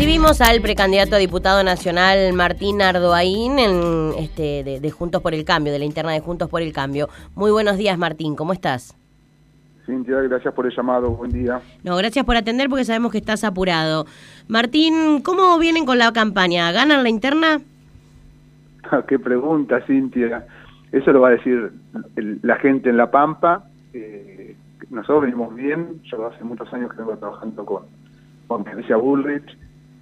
Recibimos al precandidato a diputado nacional Martín Ardoaín en, este, de, Juntos por el Cambio, de la interna de Juntos por el Cambio. Muy buenos días, Martín, ¿cómo estás? Cintia, gracias por el llamado, buen día. No, gracias por atender porque sabemos que estás apurado. Martín, ¿cómo vienen con la campaña? ¿Ganan la interna? Qué pregunta, Cintia. Eso lo va a decir la gente en La Pampa. Eh, nosotros venimos bien, yo hace muchos años que vengo trabajando con, con Patricia Bullrich,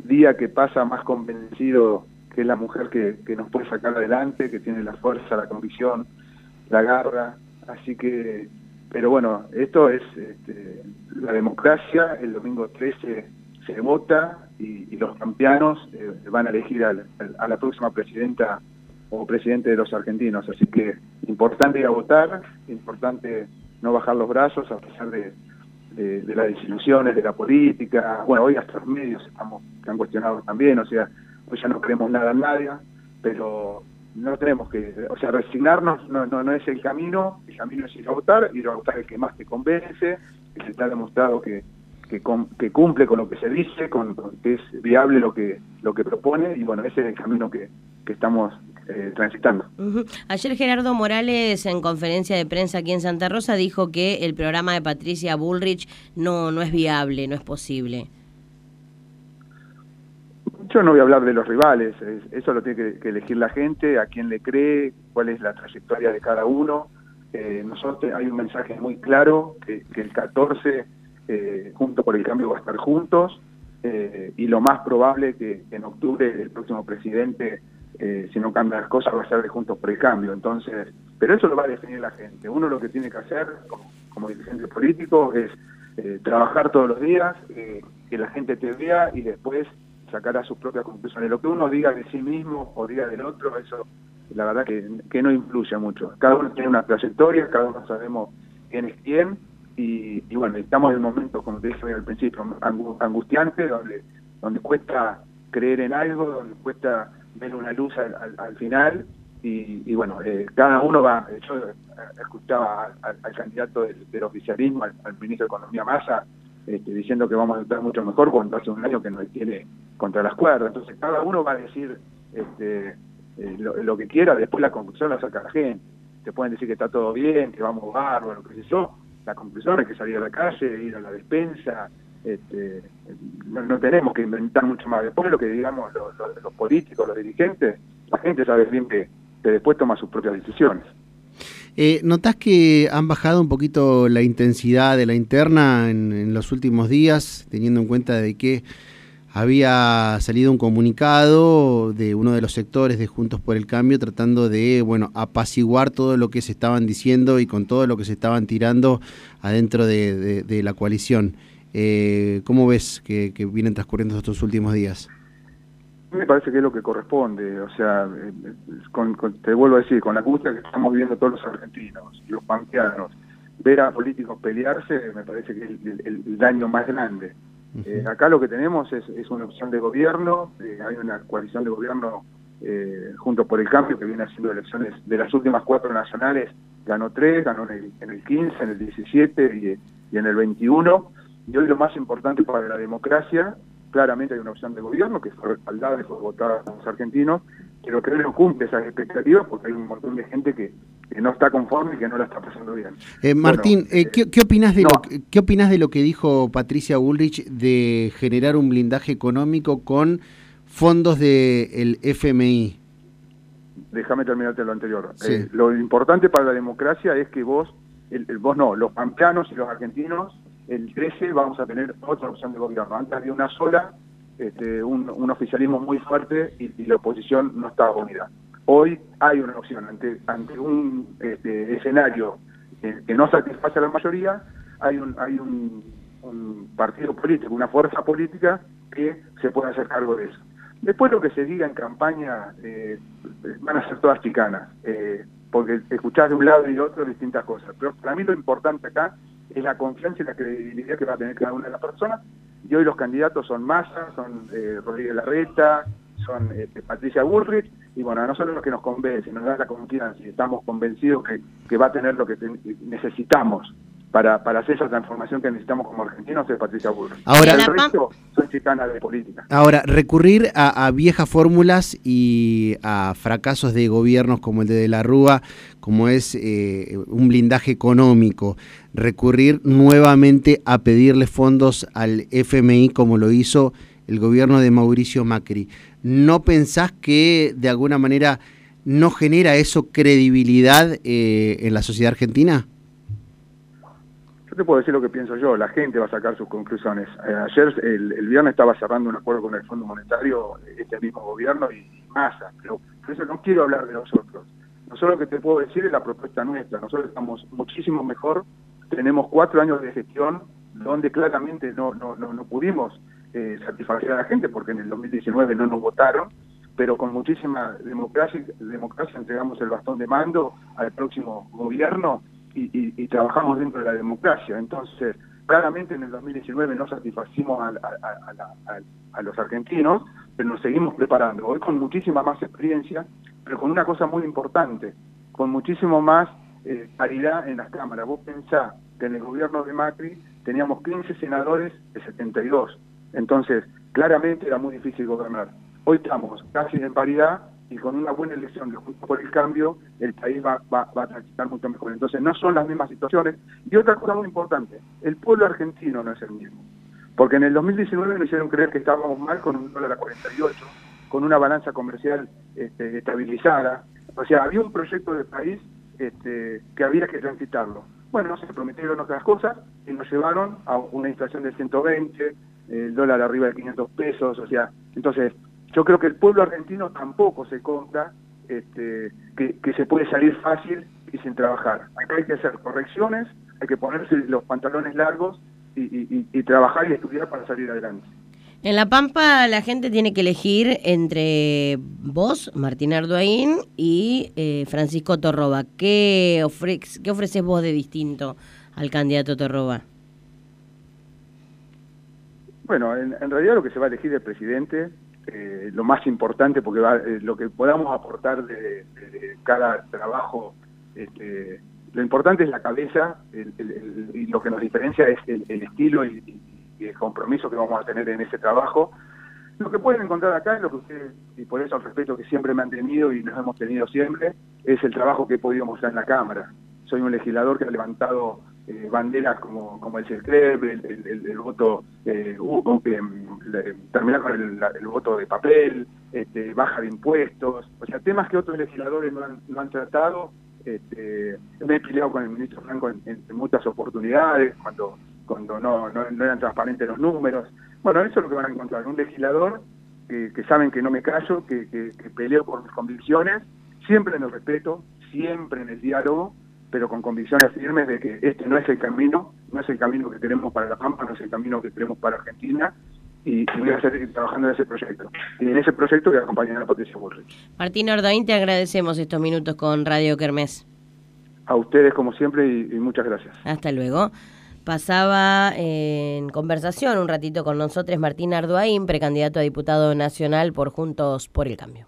día que pasa más convencido que es la mujer que, nos puede sacar adelante, que tiene la fuerza, la convicción, la garra, así que, pero bueno, esto es este, la democracia, el domingo 13 se vota y, los campeanos eh, van a elegir a la próxima presidenta o presidente de los argentinos, así que importante ir a votar, importante no bajar los brazos a pesar de, de, las desilusiones de la política. Bueno, hoy hasta los medios estamos, que han cuestionado también, o sea, hoy ya no creemos nada en nadie, pero no tenemos que, o sea, resignarnos no, no, no es el camino, el camino es ir a votar, ir a votar el que más te convence, que se te ha demostrado que, que, que cumple con lo que se dice, con, que es viable lo que, lo que propone, y bueno, ese es el camino que, que estamos eh, transitando. Ayer Gerardo Morales en conferencia de prensa aquí en Santa Rosa dijo que el programa de Patricia Bullrich no, no es viable, no es posible. Yo no voy a hablar de los rivales, eso lo tiene que, elegir la gente, a quién le cree, cuál es la trayectoria de cada uno. Eh, nosotros hay un mensaje muy claro que, el 14 eh, junto por el cambio va a estar juntos y lo más probable que en octubre el próximo presidente eh, si no cambian las cosas va a ser de Juntos por el Cambio. Entonces, pero eso lo va a definir la gente. Uno lo que tiene que hacer como, dirigente político es eh, trabajar todos los días, eh, que la gente te vea y después sacará sus propias conclusiones. Lo que uno diga de sí mismo o diga del otro, eso la verdad que, que no influye mucho. Cada uno tiene una trayectoria, cada uno sabemos quién es quién y, bueno, estamos en un momento, como te dije al principio, angustiante, donde, donde cuesta creer en algo, donde cuesta ver una luz al, final y, bueno, eh, cada uno va, yo eh, escuchaba al, candidato del, oficialismo, al, ministro de Economía Massa, este, diciendo que vamos a estar mucho mejor cuando hace un año que nos tiene contra las cuerdas. Entonces cada uno va a decir este, eh, lo, que quiera, después la conclusión la saca la gente. Te pueden decir que está todo bien, que vamos bárbaro, qué sé yo. La conclusión es que salir a la calle, ir a la despensa, este, no, tenemos que inventar mucho más. Después lo que digamos los, políticos, los dirigentes, la gente sabe bien que, después toma sus propias decisiones. Eh, ¿Notás que han bajado un poquito la intensidad de la interna en, los últimos días, teniendo en cuenta de que había salido un comunicado de uno de los sectores de Juntos por el Cambio tratando de, bueno, apaciguar todo lo que se estaban diciendo y con todo lo que se estaban tirando adentro de la coalición? Eh, ¿Cómo ves que, vienen transcurriendo estos últimos días? Me parece que es lo que corresponde, o sea, eh, te vuelvo a decir, con la angustia que estamos viviendo todos los argentinos, los pampeanos, ver a políticos pelearse me parece que es el, daño más grande. Eh, acá lo que tenemos es, una opción de gobierno, eh, hay una coalición de gobierno junto por el cambio que viene haciendo elecciones de las últimas cuatro nacionales, ganó tres, ganó en el, 15, en el 17 y, y en el 21 y hoy lo más importante para la democracia, claramente hay una opción de gobierno que fue respaldada y fue votada por los argentinos, pero que no cumple esas expectativas porque hay un montón de gente que, no está conforme y que no la está pasando bien. Eh, Martín, eh, ¿qué, ¿qué, opinas de lo, ¿qué opinas de lo que dijo Patricia Bullrich de generar un blindaje económico con fondos del FMI? Déjame terminarte lo anterior. Eh, lo importante para la democracia es que vos, el, vos no, los pampeanos y los argentinos el 13 vamos a tener otra opción de gobierno. Antes había una sola, este, un, oficialismo muy fuerte y, la oposición no estaba unida. Hoy hay una opción ante, ante un este, escenario que, no satisface a la mayoría, hay un, hay un, partido político, una fuerza política que se puede hacer cargo de eso. Después lo que se diga en campaña eh, van a ser todas chicanas, eh, porque escuchás de un lado y de otro distintas cosas. Pero para mí lo importante acá es la confianza y la credibilidad que va a tener cada una de las personas. Y hoy los candidatos son Massa, son eh, Rodríguez Larreta, son eh, Patricia Burrich, y bueno, a nosotros lo que nos convence, nos da la confianza y estamos convencidos que, va a tener lo que necesitamos para, para hacer esa transformación que necesitamos como argentinos es Patricia Bullrich. Ahora, el resto son chicanas de política. Ahora, recurrir a, viejas fórmulas y a fracasos de gobiernos como el de De la Rúa, como es eh, un blindaje económico, recurrir nuevamente a pedirle fondos al FMI como lo hizo el gobierno de Mauricio Macri. ¿No pensás que de alguna manera no genera eso credibilidad eh, en la sociedad argentina? Te puedo decir lo que pienso yo, la gente va a sacar sus conclusiones. Eh, ayer, el, viernes, estaba cerrando un acuerdo con el Fondo Monetario, este mismo gobierno y, masa, pero por eso no quiero hablar de nosotros. Nosotros lo que te puedo decir es la propuesta nuestra. Nosotros estamos muchísimo mejor, tenemos cuatro años de gestión donde claramente no, no, no, pudimos eh, satisfacer a la gente porque en el 2019 no nos votaron, pero con muchísima democracia, democracia entregamos el bastón de mando al próximo gobierno y, trabajamos dentro de la democracia. Entonces, claramente en el 2019 no satisfacimos a, los argentinos, pero nos seguimos preparando. Hoy con muchísima más experiencia, pero con una cosa muy importante, con muchísimo más eh, paridad en las cámaras. Vos pensás que en el gobierno de Macri teníamos 15 senadores de 72. Entonces, claramente era muy difícil gobernar. Hoy estamos casi en paridad y con una buena elección de justo por el cambio, el país va, va, a transitar mucho mejor. Entonces, no son las mismas situaciones. Y otra cosa muy importante, el pueblo argentino no es el mismo. Porque en el 2019 nos hicieron creer que estábamos mal con un dólar a 48, con una balanza comercial este, estabilizada. O sea, había un proyecto de país este, que había que transitarlo. Bueno, se prometieron otras cosas y nos llevaron a una inflación de 120, el dólar arriba de 500 pesos, o sea, entonces yo creo que el pueblo argentino tampoco se compra este, que, se puede salir fácil y sin trabajar. Acá hay que hacer correcciones, hay que ponerse los pantalones largos y, trabajar y estudiar para salir adelante. En La Pampa la gente tiene que elegir entre vos, Martín Arduaín, y eh, Francisco Torroba. ¿Qué, ofre ¿Qué ofreces vos de distinto al candidato Torroba? Bueno, en, en realidad lo que se va a elegir el presidente eh, lo más importante, porque eh, lo que podamos aportar de, cada trabajo, este, lo importante es la cabeza y lo que nos diferencia es el, estilo y, el compromiso que vamos a tener en ese trabajo. Lo que pueden encontrar acá lo que ustedes, y por eso el respeto que siempre me han tenido y nos hemos tenido siempre, es el trabajo que he podido mostrar en la Cámara. Soy un legislador que ha levantado eh, banderas como, como el CESCREP, el, voto, eh, terminar con el, voto de papel, este, baja de impuestos, o sea, temas que otros legisladores no han, no han tratado. Este, me he peleado con el ministro Franco en, muchas oportunidades, cuando, cuando no, no, eran transparentes los números. Bueno, eso es lo que van a encontrar, un legislador que, saben que no me callo, que, que, que peleo por mis convicciones, siempre en el respeto, siempre en el diálogo, pero con convicciones firmes de que este no es el camino, no es el camino que queremos para La Pampa, no es el camino que queremos para Argentina, y, voy a seguir trabajando en ese proyecto. Y en ese proyecto voy a acompañar a Patricia Bullrich. Martín Ordaín, te agradecemos estos minutos con Radio Kermés. A ustedes, como siempre, y, muchas gracias. Hasta luego. Pasaba en conversación un ratito con nosotros Martín Arduaín, precandidato a diputado nacional por Juntos por el Cambio.